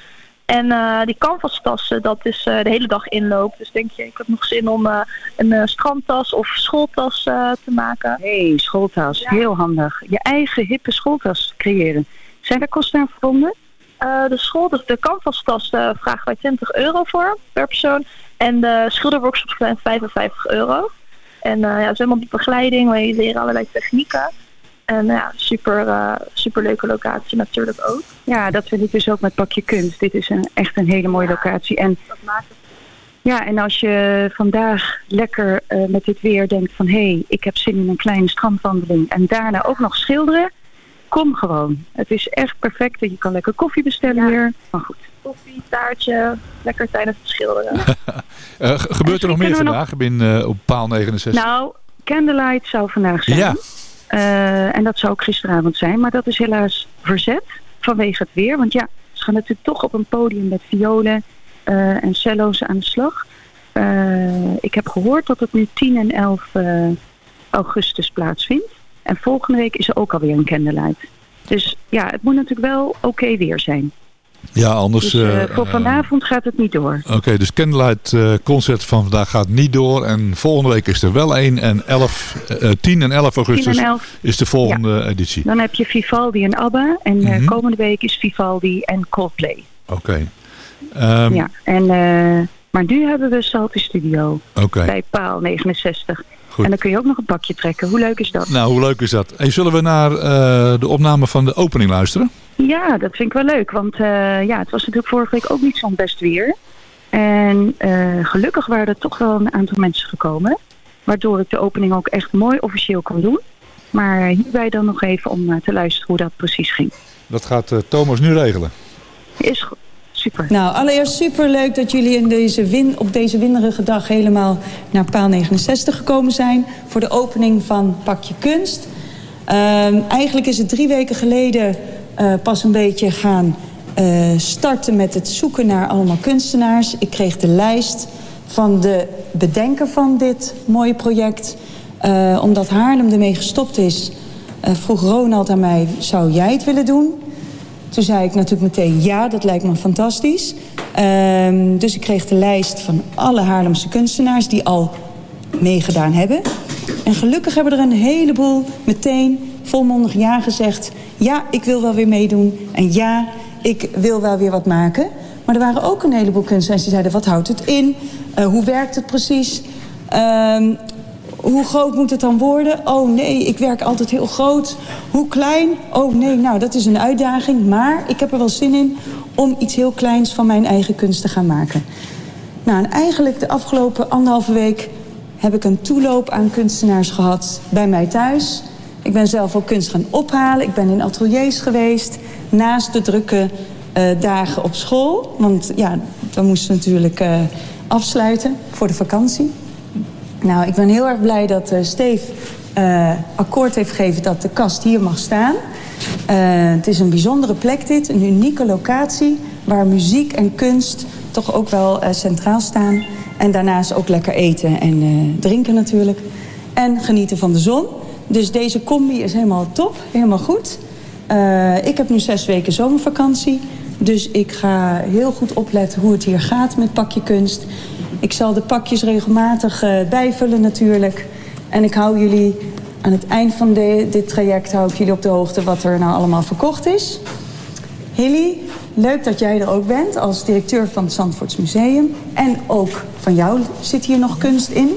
En eh, die canvastassen, dat is de hele dag inloop. Dus denk je, ik heb nog zin om een strandtas of schooltas te maken. hey, schooltas. Heel handig. Je eigen hippe schooltas creëren. Zijn er kosten aan verbonden? Eh, de school, dus de canvastas, eh, vragen wij 20 euro voor per persoon. En de schilderworkshops zijn 55 euro. En eh, ja, het is helemaal die begeleiding, we leren allerlei technieken. En ja, super, super leuke locatie natuurlijk ook. Ja, dat vind ik dus ook met Pakje Kunst. Dit is een, echt een hele mooie locatie. En, Dat maakt het ja, en als je vandaag lekker met dit weer denkt van... hé, hey, ik heb zin in een kleine strandwandeling en daarna ook nog schilderen... kom gewoon. Het is echt perfect. Je kan lekker koffie bestellen hier. Maar goed. koffie, taartje, lekker tijdens het schilderen. Eh, gebeurt er nog meer nog- vandaag binnen, eh, op paal 69? Nou, Candlelight zou vandaag zijn. Ja. Eh, en dat zou ook gisteravond zijn. Maar dat is helaas verzet vanwege het weer. Want ja, ze gaan natuurlijk toch op een podium met violen eh, en cello's aan de slag. Eh, ik heb gehoord dat het nu 10 en 11 eh, augustus plaatsvindt. En volgende week is er ook alweer een Candlelight. Dus ja, het moet natuurlijk wel oké weer zijn. ja, anders... Dus eh, eh, voor eh, vanavond gaat het niet door. Oké, dus Candlelight concert van vandaag gaat niet door. En volgende week is er wel één. En 11, eh, 10 en 11 augustus 10 en 11. is de volgende editie. Dan heb je Vivaldi en ABBA. En Mhm. komende week is Vivaldi en Coldplay. Oké. Ehm, ja, en, eh, maar nu hebben we Salty Studio bij paal 69. Goed. En dan kun je ook nog een pakje trekken. Hoe leuk is dat? Nou, hoe leuk is dat? Hey, zullen we naar eh, de opname van de opening luisteren? Ja, dat vind ik wel leuk. Want eh, ja, het was natuurlijk vorige week ook niet zo'n best weer. En eh, gelukkig waren er toch wel een aantal mensen gekomen. Waardoor ik de opening ook echt mooi officieel kon doen. Maar hierbij dan nog even om te luisteren hoe dat precies ging. Dat gaat Thomas nu regelen. Is goed. Nou, allereerst super leuk dat jullie in deze win, op deze winderige dag helemaal naar paal 69 gekomen zijn. Voor de opening van Pakje Kunst. Ehm, eigenlijk is het drie weken geleden eh, pas een beetje gaan eh, starten met het zoeken naar allemaal kunstenaars. Ik kreeg de lijst van de bedenker van dit mooie project. Eh, omdat Haarlem ermee gestopt is, vroeg Ronald aan mij, zou jij het willen doen? Toen zei ik natuurlijk meteen ja, dat lijkt me fantastisch. Ehm, dus ik kreeg de lijst van alle Haarlemse kunstenaars die al meegedaan hebben. En gelukkig hebben er een heleboel meteen volmondig ja gezegd. Ja, ik wil wel weer meedoen. En ja, ik wil wel weer wat maken. Maar er waren ook een heleboel kunstenaars die zeiden... wat houdt het in? Eh, hoe werkt het precies? Ehm, hoe groot moet het dan worden? Oh nee, ik werk altijd heel groot. Hoe klein? Oh nee, nou dat is een uitdaging. Maar ik heb er wel zin in om iets heel kleins van mijn eigen kunst te gaan maken. Nou, en eigenlijk de afgelopen anderhalve week heb ik een toeloop aan kunstenaars gehad bij mij thuis. Ik ben zelf ook kunst gaan ophalen. Ik ben in ateliers geweest. Naast de drukke eh, dagen op school. Want ja, dan moesten natuurlijk eh, afsluiten voor de vakantie. Nou, ik ben heel erg blij dat eh Steve eh, akkoord heeft gegeven dat de kast hier mag staan. Eh, het is een bijzondere plek dit, een unieke locatie... waar muziek en kunst toch ook wel centraal staan. En daarnaast ook lekker eten en drinken natuurlijk. En genieten van de zon. Dus deze combi is helemaal top, helemaal goed. Ik heb nu zes weken zomervakantie. Dus ik ga heel goed opletten hoe het hier gaat met pakje kunst. Ik zal de pakjes regelmatig eh, bijvullen natuurlijk. En ik hou jullie aan het eind van dit traject hou ik jullie op de hoogte wat er nou allemaal verkocht is. Hilly, leuk dat jij er ook bent als directeur van het Zandvoorts Museum. En ook van jou zit hier nog kunst in.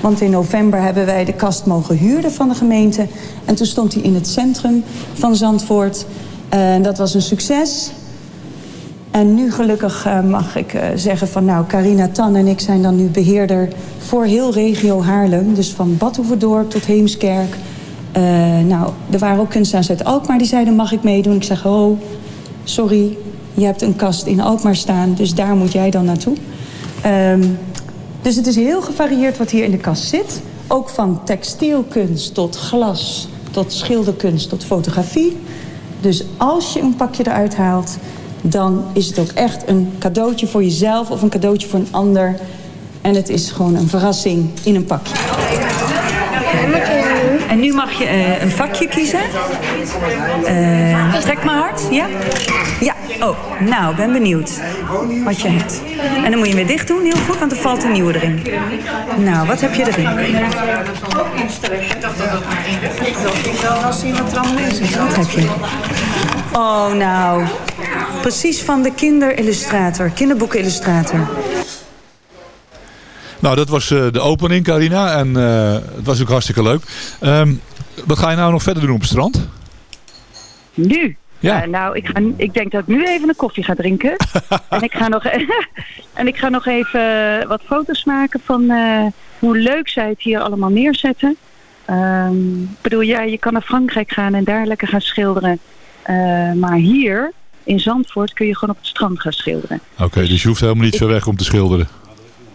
Want in november hebben wij de kast mogen huren van de gemeente. En toen stond hij in het centrum van Zandvoort. En dat was een succes. En nu gelukkig eh, mag ik eh, zeggen van nou, Carina Tan en ik zijn dan nu beheerder voor heel regio Haarlem. Dus van Badhoevedorp tot Heemskerk. Eh, nou, er waren ook kunstenaars uit Alkmaar die zeiden mag ik meedoen. Ik zeg oh, sorry, je hebt een kast in Alkmaar staan, dus daar moet jij dan naartoe. Ehm, dus het is heel gevarieerd wat hier in de kast zit. Ook van textielkunst tot glas, tot schilderkunst, tot fotografie. Dus als je een pakje eruit haalt, dan is het ook echt een cadeautje voor jezelf of een cadeautje voor een ander. En het is gewoon een verrassing in een pakje. En nu mag je eh, een vakje kiezen. Eh, trek maar hard, ja? Ja, oh, nou, ben benieuwd wat je hebt. En dan moet je weer dicht doen, heel goed, want er valt een nieuwe erin. Nou, wat heb je erin? Ik dacht dat Ik. Wat heb je? Oh, nou. Precies van de kinderillustrator, kinderboekenillustrator. Nou, dat was eh, de opening, Carina. En eh, het was ook hartstikke leuk. Ehm, wat ga je nou nog verder doen op het strand? Nu? Ja. Eh, nou, ik, ga, ik denk dat ik nu even een koffie ga drinken. en, ik ga nog, en ik ga nog even wat foto's maken van eh, hoe leuk zij het hier allemaal neerzetten. Ehm, ik bedoel, ja, je kan naar Frankrijk gaan en daar lekker gaan schilderen. Eh, maar hier in Zandvoort kun je gewoon op het strand gaan schilderen. Oké, dus je hoeft helemaal niet ver weg om te schilderen.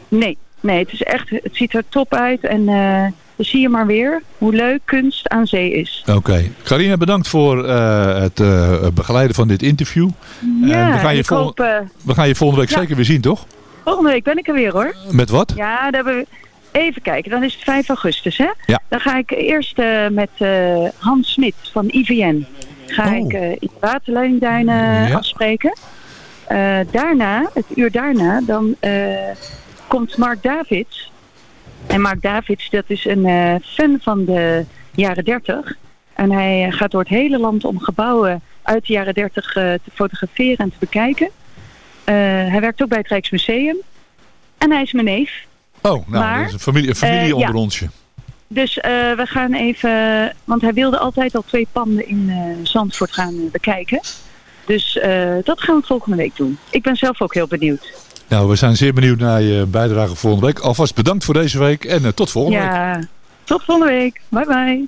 Nee, nee, het is echt, het ziet er top uit en eh, dan zie je maar weer hoe leuk kunst aan zee is. Oké. Carina, bedankt voor eh, het eh, begeleiden van dit interview. Ja, we gaan je, hoop, we gaan je volgende week ja. zeker weer zien, toch? Volgende week ben ik er weer hoor. Met wat? Ja, hebben we... Even kijken, dan is het 5 augustus hè? Ja. Dan ga ik eerst met Hans Smit van IVN ga ik eh, in de waterleidingduinen afspreken. Eh, daarna, het uur daarna, dan eh, komt Mark Davids. En Mark Davids, dat is een fan van de jaren 30. En hij gaat door het hele land om gebouwen uit de jaren 30 eh, te fotograferen en te bekijken. Hij werkt ook bij het Rijksmuseum. En hij is mijn neef. Oh, nou, Maar, dat is een familie, een familie onder ja. onsje. Dus eh, we gaan even, want hij wilde altijd al twee panden in eh, Zandvoort gaan eh, bekijken. Dus dat gaan we volgende week doen. Ik ben zelf ook heel benieuwd. Nou, we zijn zeer benieuwd naar je bijdrage volgende week. Alvast bedankt voor deze week en tot volgende week. ja, tot volgende week. Bye bye.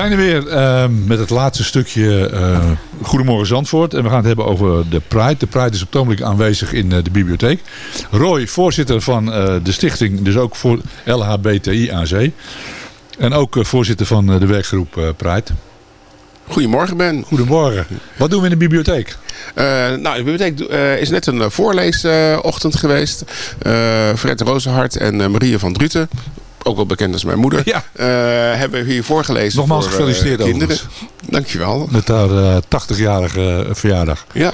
Zijn er weer ehm, met het laatste stukje eh, Goedemorgen Zandvoort. En we gaan het hebben over de Pride. De Pride is op het ogenblik aanwezig in eh, de bibliotheek. Roy, voorzitter van eh, de stichting, dus ook voor LHBTI. En ook voorzitter van de werkgroep Pride. Goedemorgen Ben. Goedemorgen. Wat doen we in de bibliotheek? Eh, nou, de bibliotheek is net een voorleesochtend geweest. Fred Rozenhart en Maria van Druten ook wel bekend als mijn moeder, Ja. eh, hebben we hier voorgelezen Nogmaals voor eh, gefeliciteerd kinderen. overigens. Dankjewel. Met haar eh, 80-jarige verjaardag. Ja.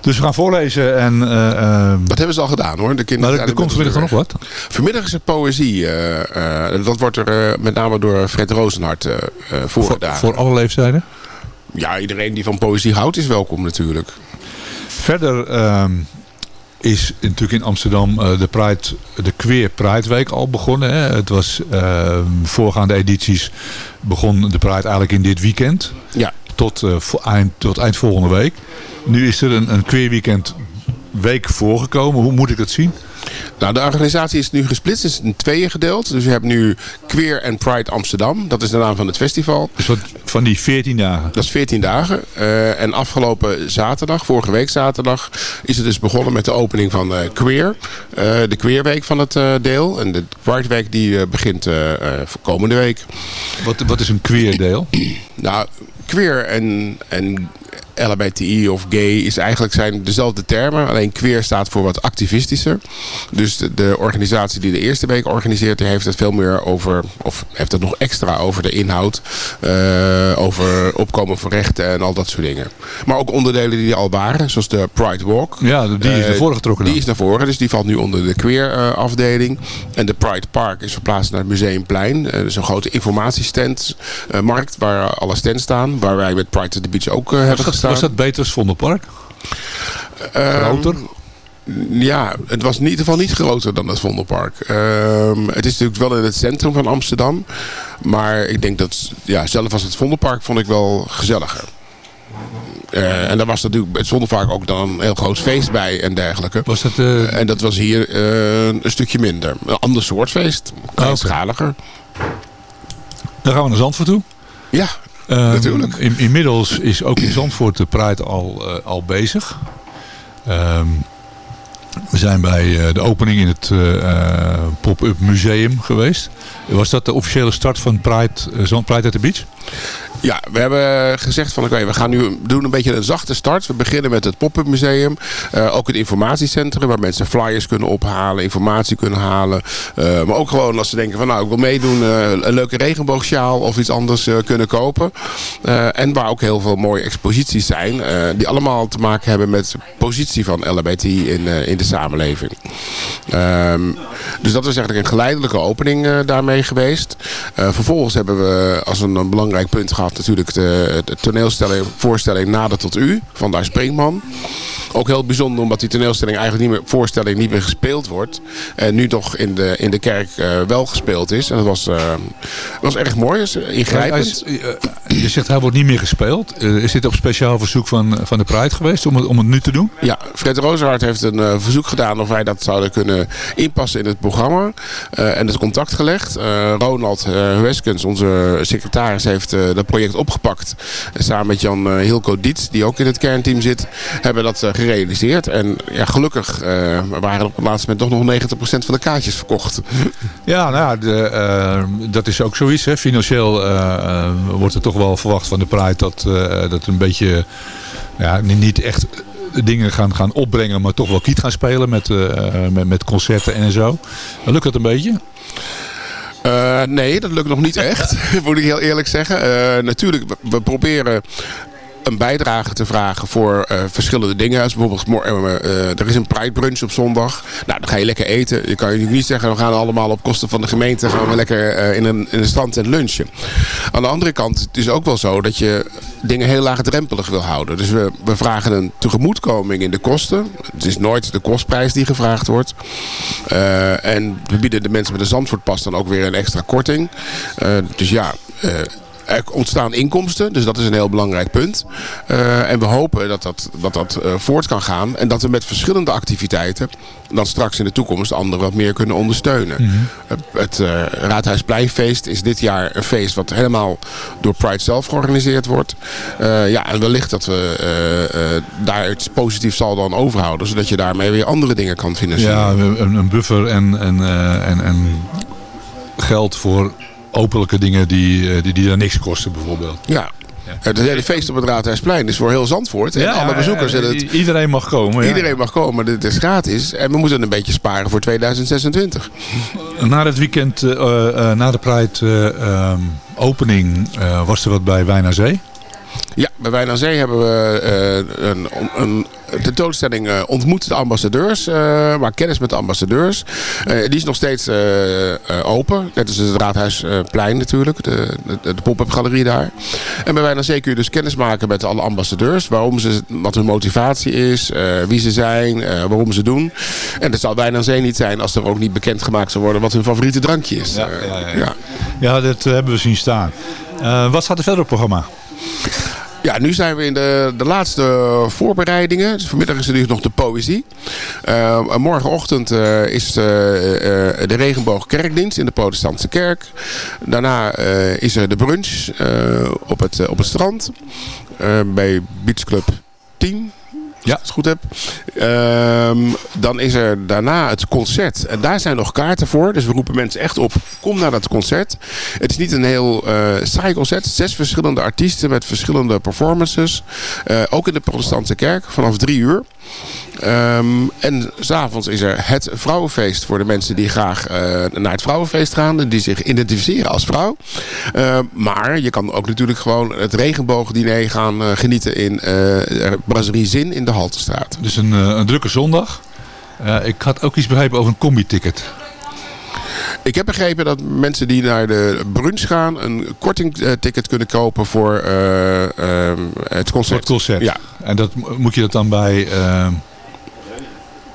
Dus we gaan voorlezen en... eh, eh, Dat hebben ze al gedaan hoor. De kinderen maar er, er komt vanmiddag nog wat. Vanmiddag is er poëzie. eh, eh, dat wordt er eh, met name door Fred Rozenhart eh eh, voorgedaan. Voor alle leeftijden. Ja, iedereen die van poëzie houdt is welkom natuurlijk. Verder ehm, is natuurlijk in Amsterdam eh, de, Pride, de Queer Pride Week al begonnen. Hè. Het was ehm, voorgaande edities begon de Pride eigenlijk in dit weekend. Ja. Tot, eh, eind, tot eind volgende week. Nu is er een, een Queer Weekend week voorgekomen. Hoe moet ik dat zien? Nou, de organisatie is nu gesplitst. Het is in tweeën gedeeld. Dus je hebt nu Queer and Pride Amsterdam. Dat is de naam van het festival. Dus wat, van die 14 dagen? Dat is 14 dagen. Eh, en afgelopen zaterdag, vorige week zaterdag, is het dus begonnen met de opening van eh, Queer. Eh, de Queerweek van het deel. En de Pride Week die begint voor komende week. Wat, wat is een queer deel? Nou, queer en, en LHBTI of gay is eigenlijk zijn dezelfde termen. Alleen queer staat voor wat activistischer. Dus de, de organisatie die de eerste week organiseert, die heeft het veel meer over, of heeft het nog extra over de inhoud. eh, over opkomen voor rechten en al dat soort dingen. Maar ook onderdelen die er al waren, zoals de Pride Walk. Ja, die is Eh, naar voren getrokken Die is naar voren, dus die valt nu onder de queer eh, afdeling. En de Pride Park is verplaatst naar het Museumplein. Eh, dat is een grote informatiestand, eh, markt waar alle stands staan. Waar wij met Pride at the Beach ook eh, hebben Was was dat beter als Vondelpark? Ehm, groter? Ja, het was in ieder geval niet groter dan het Vondelpark. Ehm, het is natuurlijk wel in het centrum van Amsterdam. Maar ik denk dat, ja, zelf als het Vondelpark vond ik wel gezelliger. Eh, en daar was natuurlijk het Vondelpark ook dan een heel groot feest bij en dergelijke. Was dat, eh, En dat was hier eh, een stukje minder. Een ander soort feest. Kleinschaliger. Dan gaan we naar Zandvoort toe. Ja, Ehm, natuurlijk. In, inmiddels is ook in Zandvoort de Pride al, eh, al bezig. Ehm, we zijn bij eh, de opening in het eh, pop-up museum geweest. Was dat de officiële start van Pride, Zand- Pride at the Beach? Ja, we hebben gezegd van oké, we gaan nu doen een beetje een zachte start. We beginnen met het pop-up museum. Eh, ook het informatiecentrum waar mensen flyers kunnen ophalen, informatie kunnen halen. Eh, maar ook gewoon als ze denken van nou ik wil meedoen, eh, een leuke regenboogsjaal of iets anders kunnen kopen. En waar ook heel veel mooie exposities zijn. die allemaal te maken hebben met de positie van LHBTI in, in de samenleving. Ehm, dus dat was eigenlijk een geleidelijke opening daarmee geweest. Vervolgens hebben we als een belangrijk punt gehad natuurlijk de, de toneelstelling, voorstelling Nader tot U van Daar Springman. Ook heel bijzonder omdat die toneelstelling eigenlijk niet meer, voorstelling niet meer gespeeld wordt. En nu toch in de, in de kerk eh, wel gespeeld is. En dat was, eh, was erg mooi, is ingrijpend. Eh, je zegt hij wordt niet meer gespeeld. Is dit op speciaal verzoek van, van de Pride geweest om het, om het nu te doen? Ja, Fred Rozenhart heeft een verzoek gedaan of wij dat zouden kunnen inpassen in het programma. en het contact gelegd. Ronald uh, Weskens, onze secretaris, heeft dat project opgepakt. En samen met Jan eh, Hilco Dietz, die ook in het kernteam zit, hebben dat eh, gerealiseerd. En ja, gelukkig eh, waren op het laatste moment toch nog 90% van de kaartjes verkocht. Ja, nou de, dat is ook zoiets. Hè. Financieel wordt er toch wel verwacht van de Pride dat, dat een beetje ja, niet- echt dingen gaan, gaan opbrengen, maar toch wel kiet gaan spelen met, met, met concerten en zo. Lukt dat een beetje? Eh, nee, dat lukt nog niet echt, moet ik heel eerlijk zeggen. Eh, natuurlijk, we, we proberen een bijdrage te vragen voor eh, verschillende dingen. Als bijvoorbeeld, eh, eh, er is een Pride brunch op zondag. Nou, dan ga je lekker eten. Je kan je niet zeggen, we gaan allemaal op kosten van de gemeente gaan we lekker in, een, in een strand en lunchen. Aan de andere kant, het is ook wel zo dat je dingen heel laagdrempelig wil houden. Dus we, we vragen een tegemoetkoming in de kosten. Het is nooit de kostprijs die gevraagd wordt. En we bieden de mensen met een Zandvoortpas dan ook weer een extra korting. Dus ja... er ontstaan inkomsten, dus dat is een heel belangrijk punt. Eh, en we hopen dat dat, dat, dat eh, voort kan gaan. En dat we met verschillende activiteiten dan straks in de toekomst anderen wat meer kunnen ondersteunen. Mhm. Het, het eh, Raadhuispleinfeest is dit jaar een feest wat helemaal door Pride zelf georganiseerd wordt. Eh, ja, en wellicht dat we eh, eh, daar iets positiefs zal dan overhouden. Zodat je daarmee weer andere dingen kan financieren. Ja, een, een buffer en, en, eh, en, en geld voor openlijke dingen die, eh, die, die daar niks kosten bijvoorbeeld. Ja. Het hele feest op het Raadhuisplein is voor heel Zandvoort. En Ja, alle bezoekers. en het, iedereen mag komen. ja. Iedereen mag komen, dit is gratis. En we moeten een beetje sparen voor 2026. Na het weekend, eh, eh, na de Pride eh, ehm, opening, was er wat bij Wijn Zee. Ja, bij Wijn aan Zee hebben we eh, een, een tentoonstelling eh, Ontmoet de ambassadeurs. eh maak kennis met de ambassadeurs. Die is nog steeds open. Net als het Raadhuisplein natuurlijk. De, de, de pop-up galerie daar. En bij Wijn aan Zee kun je dus kennis maken met alle ambassadeurs. Waarom ze, wat hun motivatie is. wie ze zijn. waarom ze doen. En dat zal Wijn aan Zee niet zijn als er ook niet bekendgemaakt zou worden wat hun favoriete drankje is. Ja, ja, ja, ja. Ja, dat hebben we zien staan. Wat staat er verder op het programma? Ja, nu zijn we in de, de laatste voorbereidingen. Dus vanmiddag is er nu nog de poëzie. Eh, morgenochtend eh, is eh, de regenboogkerkdienst in de protestantse kerk. Daarna is er de brunch op, het, op het strand. bij Beach Club 10. Ja. Als ik het goed heb. Ehm, dan is er daarna het concert. En daar zijn nog kaarten voor. Dus we roepen mensen echt op. Kom naar dat concert. Het is niet een heel eh saai concert. Zes verschillende artiesten met verschillende performances. Eh, ook in de protestantse kerk. Vanaf drie uur. Ehm, en s'avonds is er het vrouwenfeest voor de mensen die graag eh, naar het vrouwenfeest gaan. Die zich identificeren als vrouw. Eh, maar je kan ook natuurlijk gewoon het regenboogdiner gaan eh, genieten in eh Brasserie Zin in de Haltestraat. Dus een, een drukke zondag. Ik had ook iets begrepen over een combi-ticket. Ik heb begrepen dat mensen die naar de brunch gaan een kortingticket kunnen kopen voor eh, ehm, het concert. Het concert. Ja. En dat, moet je dat dan bij, eh,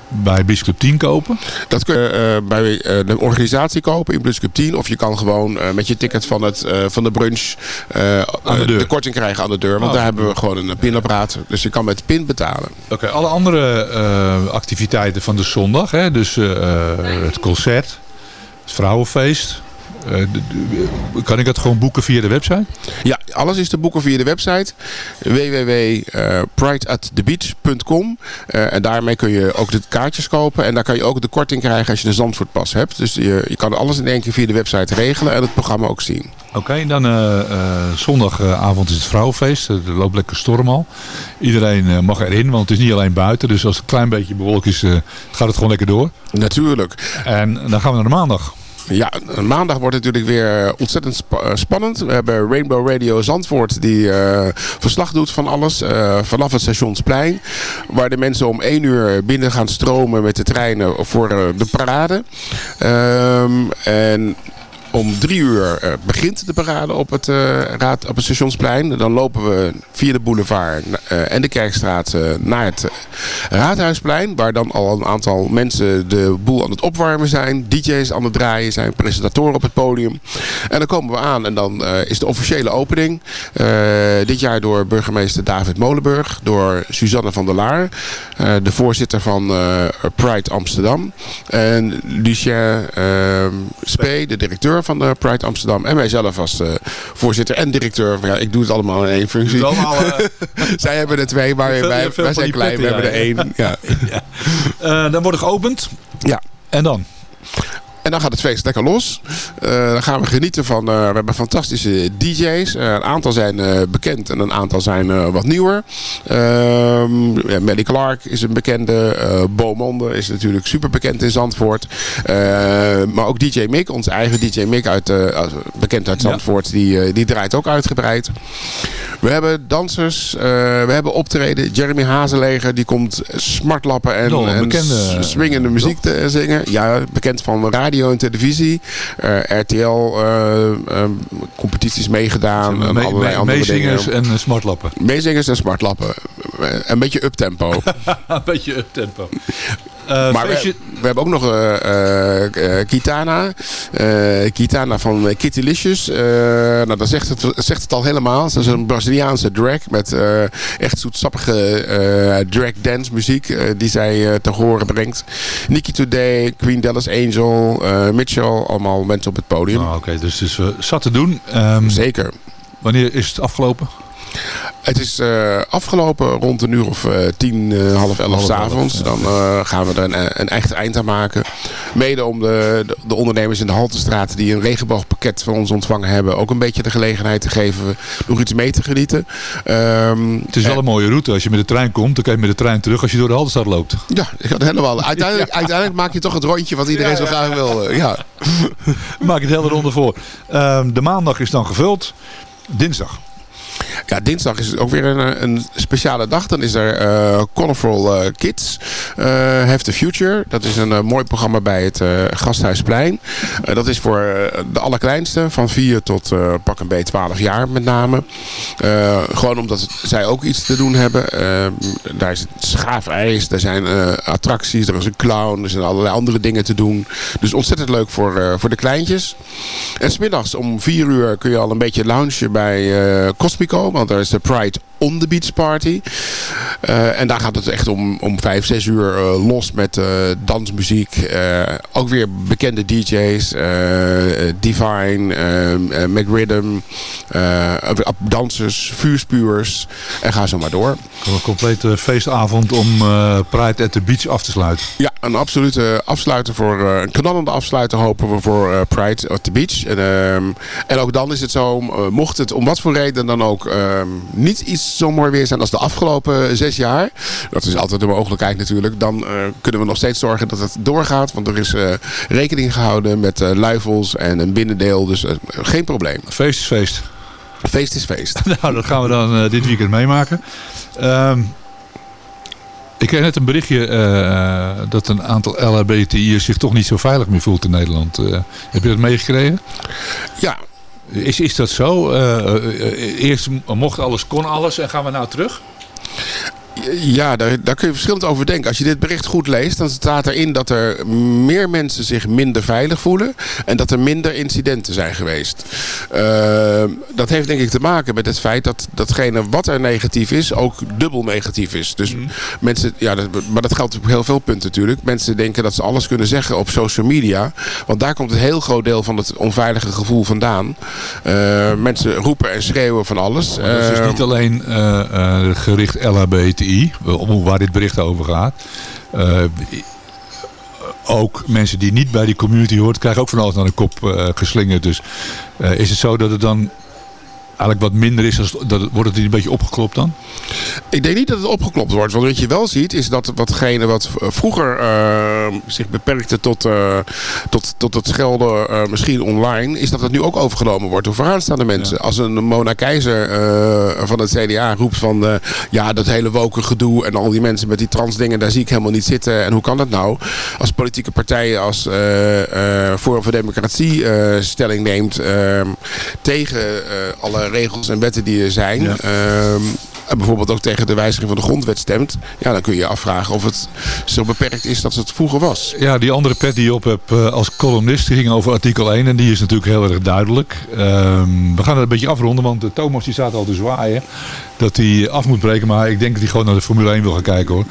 bij Club 10 kopen? Dat kun je eh, bij eh, de organisatie kopen in Club 10. Of je kan gewoon eh, met je ticket van, het, eh, van de brunch eh, de eh, deur. korting krijgen aan de deur. Want Oh, daar hebben we gewoon een pinapparaat. Dus je kan met pin betalen. Oké, alle andere eh, activiteiten van de zondag, hè, dus eh, eh, het concert, het vrouwenfeest, eh, de- de- kan ik dat gewoon boeken via de website? Ja, alles is te boeken via de website www.prideatthebeach.com Eh En daarmee kun je ook de kaartjes kopen. En daar kan je ook de korting krijgen als je een Zandvoortpas hebt. Dus je, je kan alles in één keer via de website regelen en het programma ook zien. Oké, dan eh, eh, zondagavond is het vrouwenfeest. Er loopt lekker storm al. Iedereen eh, mag erin, want het is niet alleen buiten. Dus als het een klein beetje bewolkt is, eh, gaat het gewoon lekker door. Natuurlijk. En dan gaan we naar de maandag. Ja, maandag wordt natuurlijk weer ontzettend eh, spannend. We hebben Rainbow Radio Zandvoort die eh, verslag doet van alles eh, vanaf het stationsplein. Waar de mensen om 1 uur binnen gaan stromen met de treinen voor de parade. Ehm, en om drie uur eh, begint de parade op het, eh, raad, op het stationsplein. Dan lopen we via de boulevard eh, en de Kerkstraat naar het Raadhuisplein. Waar dan al een aantal mensen de boel aan het opwarmen zijn. DJ's aan het draaien zijn. Presentatoren op het podium. En dan komen we aan en dan is de officiële opening. Dit jaar door burgemeester David Molenburg. Door Suzanne van der Laar. de voorzitter van Pride Amsterdam. En Lucien Spee, de directeur van de Pride Amsterdam. En mijzelf als eh, voorzitter en directeur. Ja, ik doe het allemaal in één functie. allemaal, eh, Zij hebben er twee, maar Veel- wij, wij zijn klein. We hebben er één. Ja. Eh, dan wordt er geopend. Ja. En dan? En dan gaat het feest lekker los. Eh, dan gaan we genieten van... eh, we hebben fantastische DJ's. Eh, een aantal zijn bekend en een aantal zijn wat nieuwer. Ehm ja, Melly Clark is een bekende. eh Bo Monde is natuurlijk super bekend in Zandvoort. Maar ook DJ Mick, onze eigen DJ Mick, uit, bekend uit Zandvoort, die, die draait ook uitgebreid. We hebben dansers, we hebben optreden. Jeremy Hazeleger, die komt smartlappen en, en swingende muziek te zingen. Ja, bekend van radio en televisie. Eh, RTL eh, eh, competities meegedaan. en allerlei me- andere meezingers en smartlappen. Meezingers en smartlappen. Een beetje uptempo. een beetje uptempo. maar we, we hebben ook nog Kitana. Kitana van Kitty Licious. Nou, dat zegt het, zegt het al helemaal. Dat is een Braziliaanse drag met echt zoetsappige drag dance muziek die zij te horen brengt. Nikki Today, Queen Dallas Angel, Mitchell, allemaal mensen op het podium. Oh, Oké, dus, dus we zat te doen. Ehm, Zeker. Wanneer is het afgelopen? Het is eh, afgelopen rond een uur of eh, tien, eh, half elf Half s elf, avonds. ja. Dan gaan we er een, een echt eind aan maken. Mede om de, de, de ondernemers in de Haltestraat die een regenboogpakket van ons ontvangen hebben... ook een beetje de gelegenheid te geven nog iets mee te genieten. Ehm, Het is wel een mooie route. Als je met de trein komt, dan kan je met de trein terug als je door de Haldenstad loopt. Ja, ik had helemaal. Uiteindelijk, uiteindelijk maak je toch het rondje wat iedereen zo graag wil. Ja. Maak het hele ronde voor. Ehm, de maandag is dan gevuld. Dinsdag. Ja, dinsdag is ook weer een, een speciale dag. Dan is er eh Colorful eh, Kids eh, Have the Future. Dat is een mooi programma bij het Gasthuisplein. Dat is voor de allerkleinste, van 4 tot pak een beetje 12 jaar met name. Gewoon omdat zij ook iets te doen hebben. Daar is schaafijs, daar zijn attracties, er is een clown, er zijn allerlei andere dingen te doen. Dus ontzettend leuk voor, voor de kleintjes. En smiddags om 4 uur kun je al een beetje loungen bij eh Cosmico. Want daar is de Pride on the Beach Party. Eh, en daar gaat het echt om, om 5, 6 uur eh, los met eh, dansmuziek. Ook weer bekende DJ's. Divine, McRhythm. dansers, vuurspuwers. En ga zo maar door. Een complete feestavond om Pride at the Beach af te sluiten. Ja, een absolute afsluiter voor een knallende afsluiter hopen we voor Pride at the Beach. En, ehm, en ook dan is het zo, mocht het om wat voor reden dan ook ehm, niet iets zo mooi weer zijn als de afgelopen zes jaar. Dat is altijd de mogelijkheid natuurlijk. Dan eh, kunnen we nog steeds zorgen dat het doorgaat. Want er is eh, rekening gehouden met eh, luifels en een binnendeel. Dus geen probleem. Feest is feest. Feest is feest. nou, dat gaan we dan dit weekend meemaken. Ehm, ik kreeg net een berichtje dat een aantal LHBTI'ers zich toch niet zo veilig meer voelt in Nederland. Heb je dat meegekregen? Ja. Is, is dat zo? Eh, eh, eh, eerst mocht alles, kon alles en gaan we nou terug? Ja, daar, daar kun je verschillend over denken. Als je dit bericht goed leest, dan staat erin dat er meer mensen zich minder veilig voelen. En dat er minder incidenten zijn geweest. Uh, dat heeft denk ik te maken met het feit dat datgene wat er negatief is, ook dubbel negatief is. Dus mm. mensen, ja, dat, maar dat geldt op heel veel punten natuurlijk. Mensen denken dat ze alles kunnen zeggen op social media. Want daar komt een heel groot deel van het onveilige gevoel vandaan. Uh, mensen roepen en schreeuwen van alles. Maar dat is dus niet alleen uh, gericht LHBTI. Om waar dit bericht over gaat. Uh, ook mensen die niet bij die community hoort, krijgen ook van alles naar de kop uh, geslingerd. Dus is het zo dat het dan eigenlijk wat minder is, als, dat, wordt het een beetje opgeklopt dan? Ik denk niet dat het opgeklopt wordt. Want wat je wel ziet is dat watgene wat vroeger uh, zich beperkte tot, uh, tot, tot het schelden uh, misschien online, is dat het nu ook overgenomen wordt door vooraanstaande mensen. Ja. Als een Mona Keizer van het CDA roept van ja, dat hele woken gedoe en al die mensen met die trans dingen, daar zie ik helemaal niet zitten. En hoe kan dat nou? Als politieke partijen als Forum voor Democratie stelling neemt tegen alle regels en wetten die er zijn. Ja. Um, en bijvoorbeeld ook tegen de wijziging van de grondwet stemt. Ja, dan kun je je afvragen of het zo beperkt is dat het vroeger was. Ja, die andere pet die je op hebt uh, als columnist die ging over artikel 1. En die is natuurlijk heel erg duidelijk. Um, we gaan het een beetje afronden, want uh, Thomas die staat al te zwaaien. Dat hij af moet breken. Maar ik denk dat hij gewoon naar de Formule 1 wil gaan kijken hoor.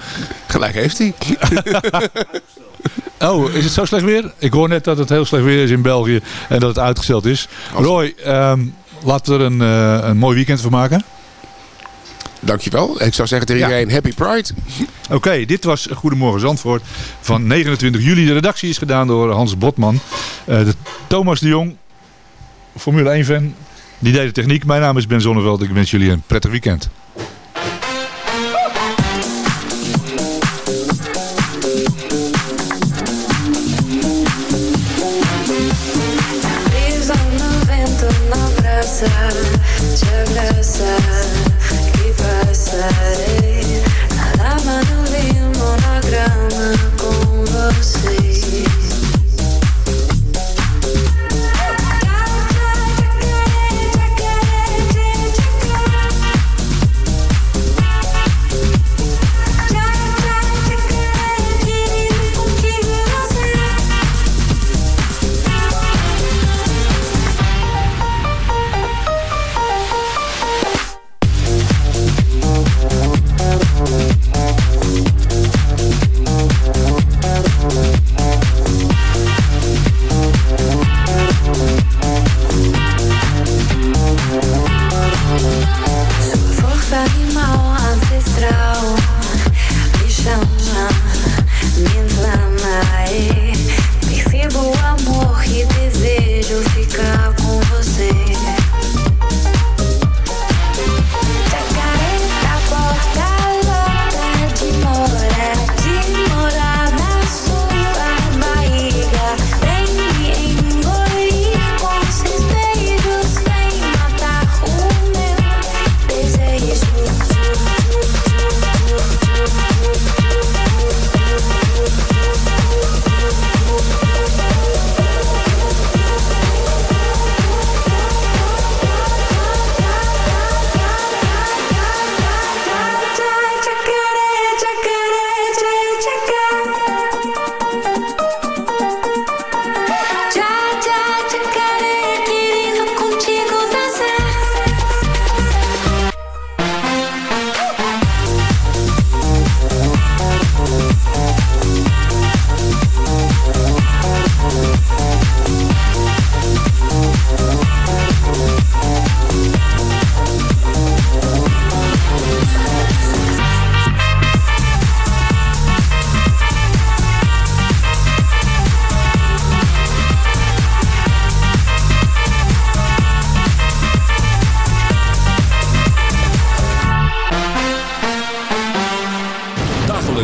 Gelijk heeft hij. oh, is het zo slecht weer? Ik hoor net dat het heel slecht weer is in België. En dat het uitgesteld is. Roy, um, laten we er een, uh, een mooi weekend van maken. Dankjewel. Ik zou zeggen tegen iedereen ja. Happy Pride. Oké, okay, dit was Goedemorgen Zandvoort van 29 juli. De redactie is gedaan door Hans Botman. Uh, de Thomas de Jong, Formule 1 fan, die deed de techniek. Mijn naam is Ben Zonneveld. Ik wens jullie een prettig weekend.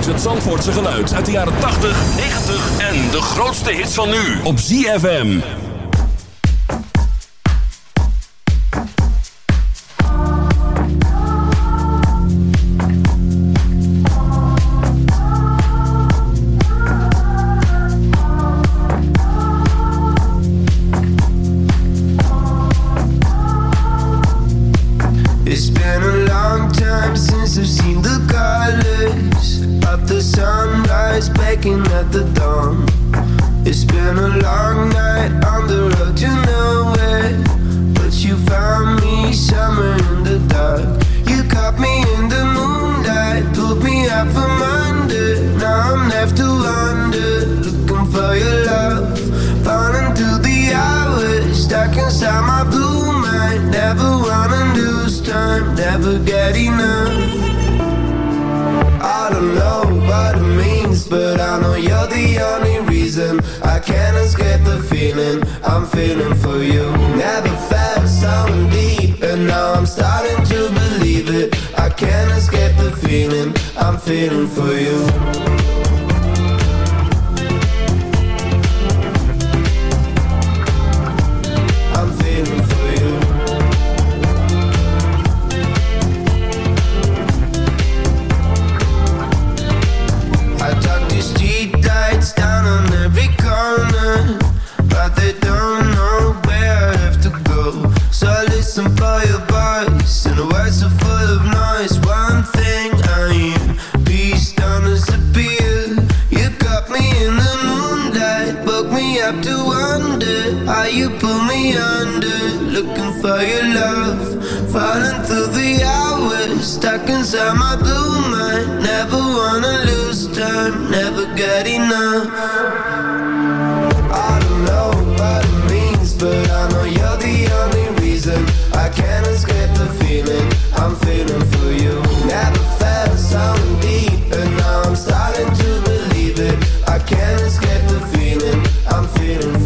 Het Zandvoortse geluid uit de jaren 80, 90 en de grootste hits van nu. Op ZFM. Me up to wonder how you pull me under. Looking for your love, falling through the hours, stuck inside my blue mind. Never wanna lose time, never get enough. I don't know what it means, but I know you're the only reason I can't escape the feeling I'm feeling for you. Never felt so deep, and now I'm starting to believe it. I can't escape the feeling feels